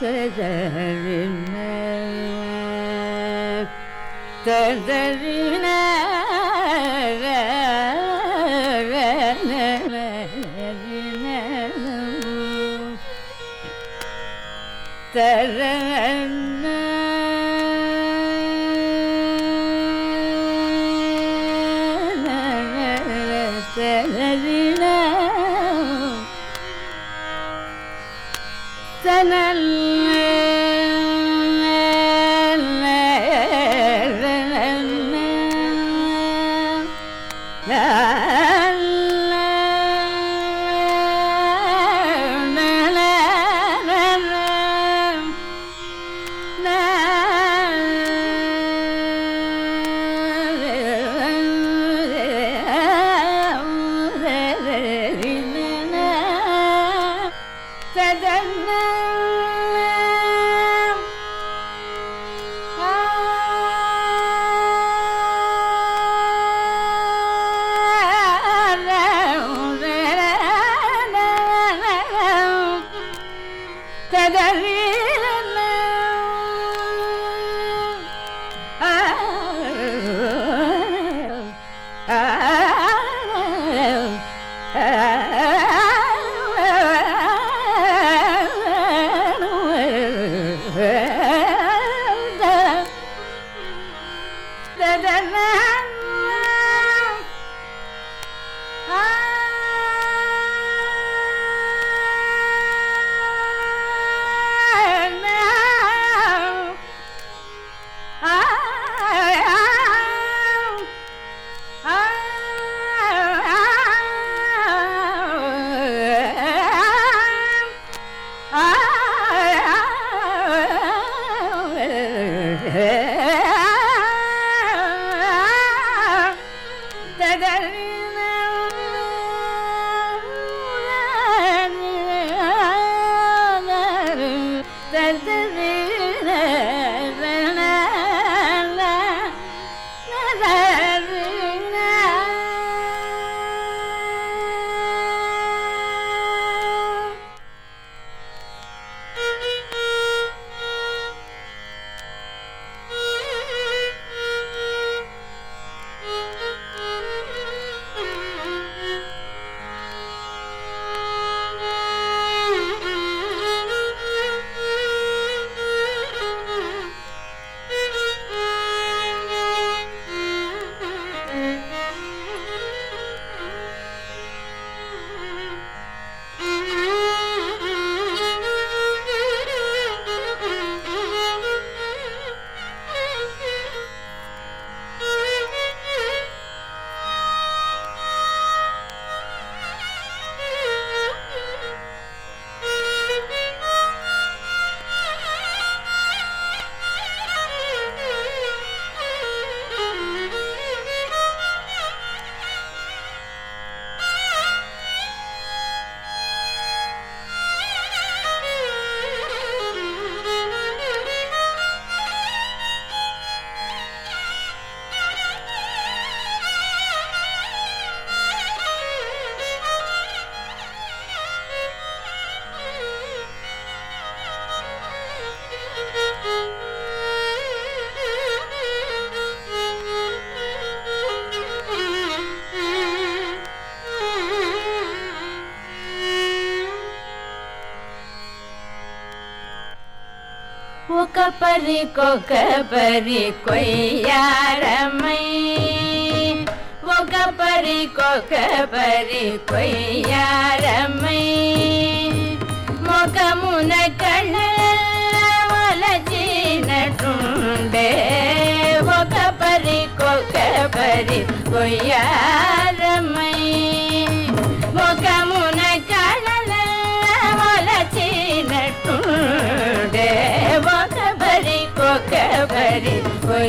تدرنا تدرنا ترنى تنلى பறி கொக்க பறி கொய்யாரமை ஒக்க பறி கொக்க பறி கொய்யாரமை முகமுன கண்ண வலச்சினே ஒக்க பறி கொக்க பறி கொய்யார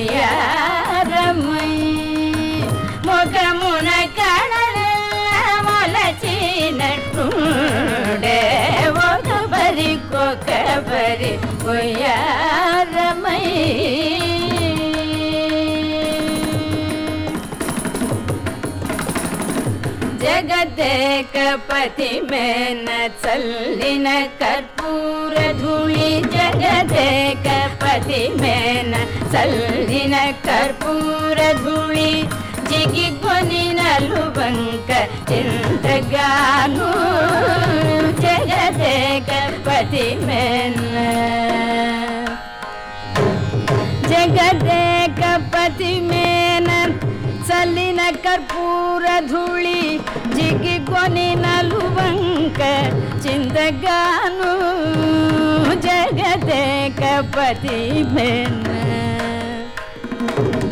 కొయ్యారమై ముఖమున కళలచినట్టుండే ఒక బరికొక బరి కొయ్యారమై జగ జగదేకపతి మేన చల్లిన కర్పూర ధూళి జగదేకపతి ಸಲ್ಲಿನ ಕರ್ಪೂರಧೂಳಿ ಜಿಗಿಗೊನಿನಲು ಬಂಕ ಇಂದ್ರಗಾನು ಜಗದೇ ಗಣಪತಿ ಮೆನ್ನ ಜಗದೇ ಗಣಪತಿ ಮೇನ ಸಲ್ಲಿನ ಕರ್ಪೂರ ಧೂಳಿ ಜಿಗಿಗೊನಿನಲು ಬಂಕ ಚಿಂದಗಾನು ಜಗದೇ ಗಣಪತಿ ಮೆನ್ನ Thank you.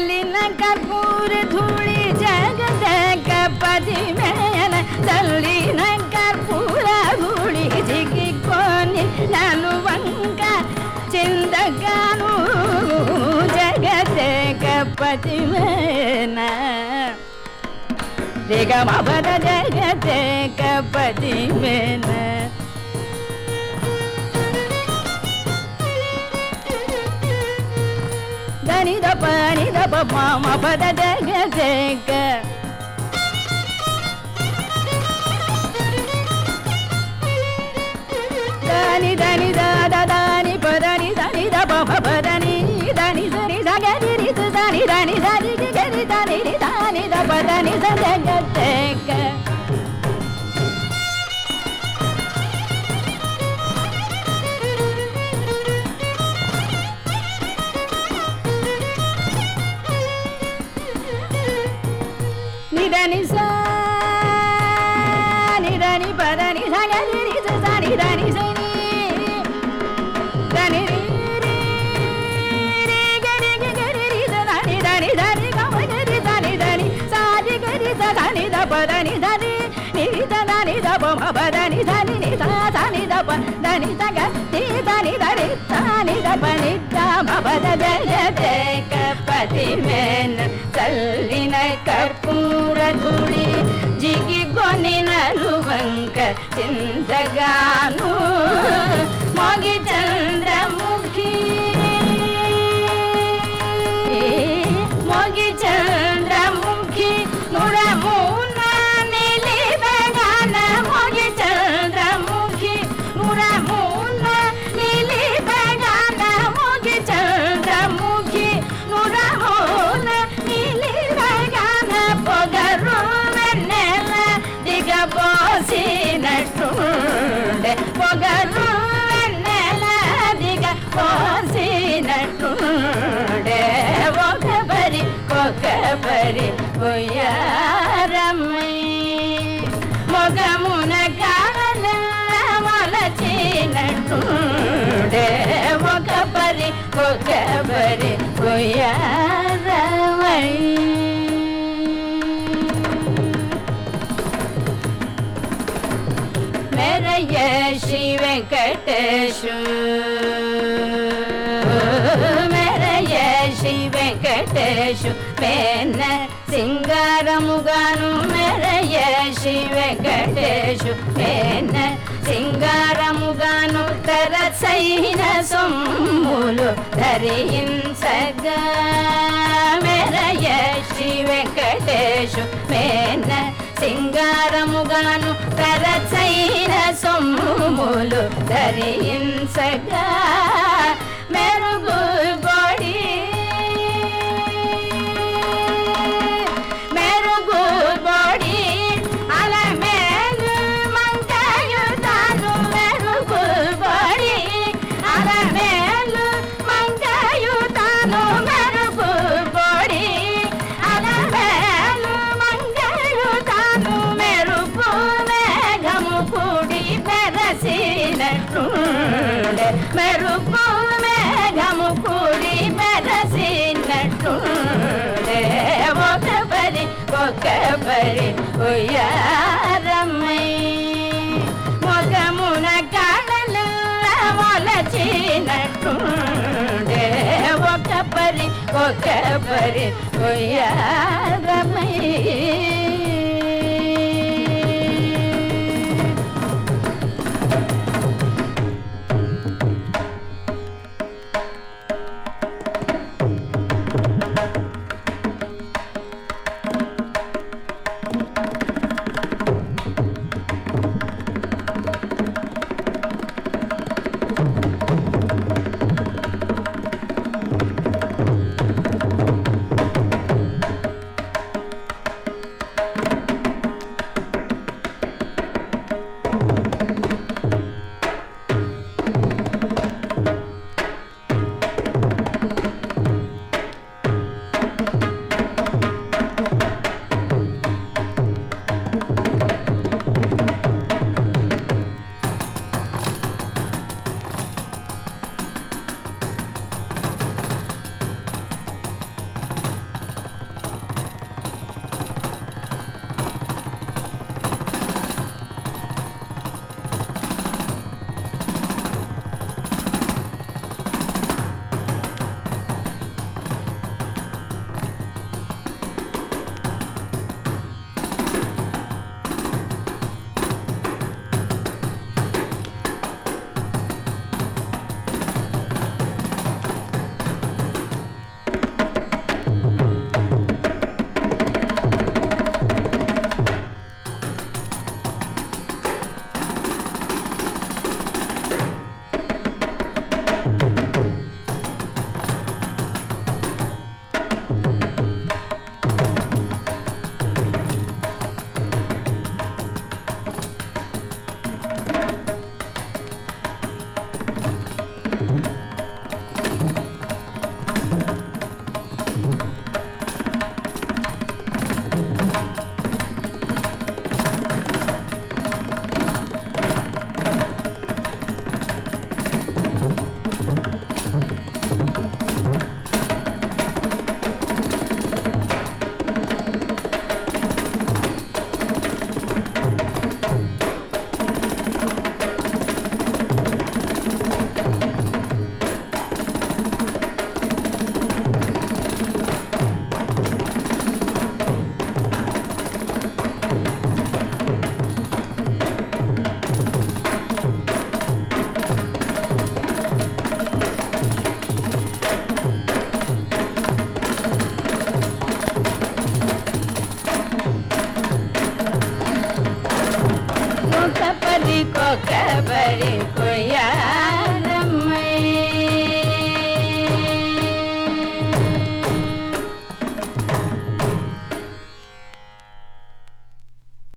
ಸಲ್ಲಿನ ಕರ್ಪೂರ ಧೂಳಿ ಜಗದ ಕಪದಿ ಮೇಲ ಸಲ್ಲಿನ ಕರ್ಪೂರ ಧೂಳಿ ಜಿಗಿಕೋನಿ ನಾನು ವಂಕ ಚಿಂದಗಾನು ಜಗದ ಕಪದಿ ಮೇನ ನಿಗಮ ಬದ ಜಗದ ಕಪದಿ ಮೇನ பனித பனித பமா மபத ஜக. నిదని సా నిదని పదని సగని నిదని సని. దని పదని ధని నిద దని దప మదని ధని నిద ధని దప ధని తగ నీ ధని ధని తాని దప నిద మబద జయ జయ కపతి మే ఎంతగాను మగి பொய்யரம்மை. முகமுன காணல மலச்சினட்டு முகபரி முகபரி பொய்யரமை மெரைய ஸ்ரீ வெங்கடேஷு. వెంకటేశు మేన సింగారముగాను మెరయ శ్రీ వెంకటేశు మేన సింగారముగాను తరసైన సొమ్ములు ధరించగా మెరయ శ్రీ వెంకటేశు మేన సింగారముగాను తరచైన సొమ్ములు ధరించగా కూడి మెరసినట్టుండే మెరుపు మేఘము కూడి మెరసినట్టుండే ఒక పరి ఒక పరి ఉయ్యారమ్మై మొగమున కళలు మొలచినట్టుండే ఒక పరి ఒక పరి ఉయ్యారమ్మై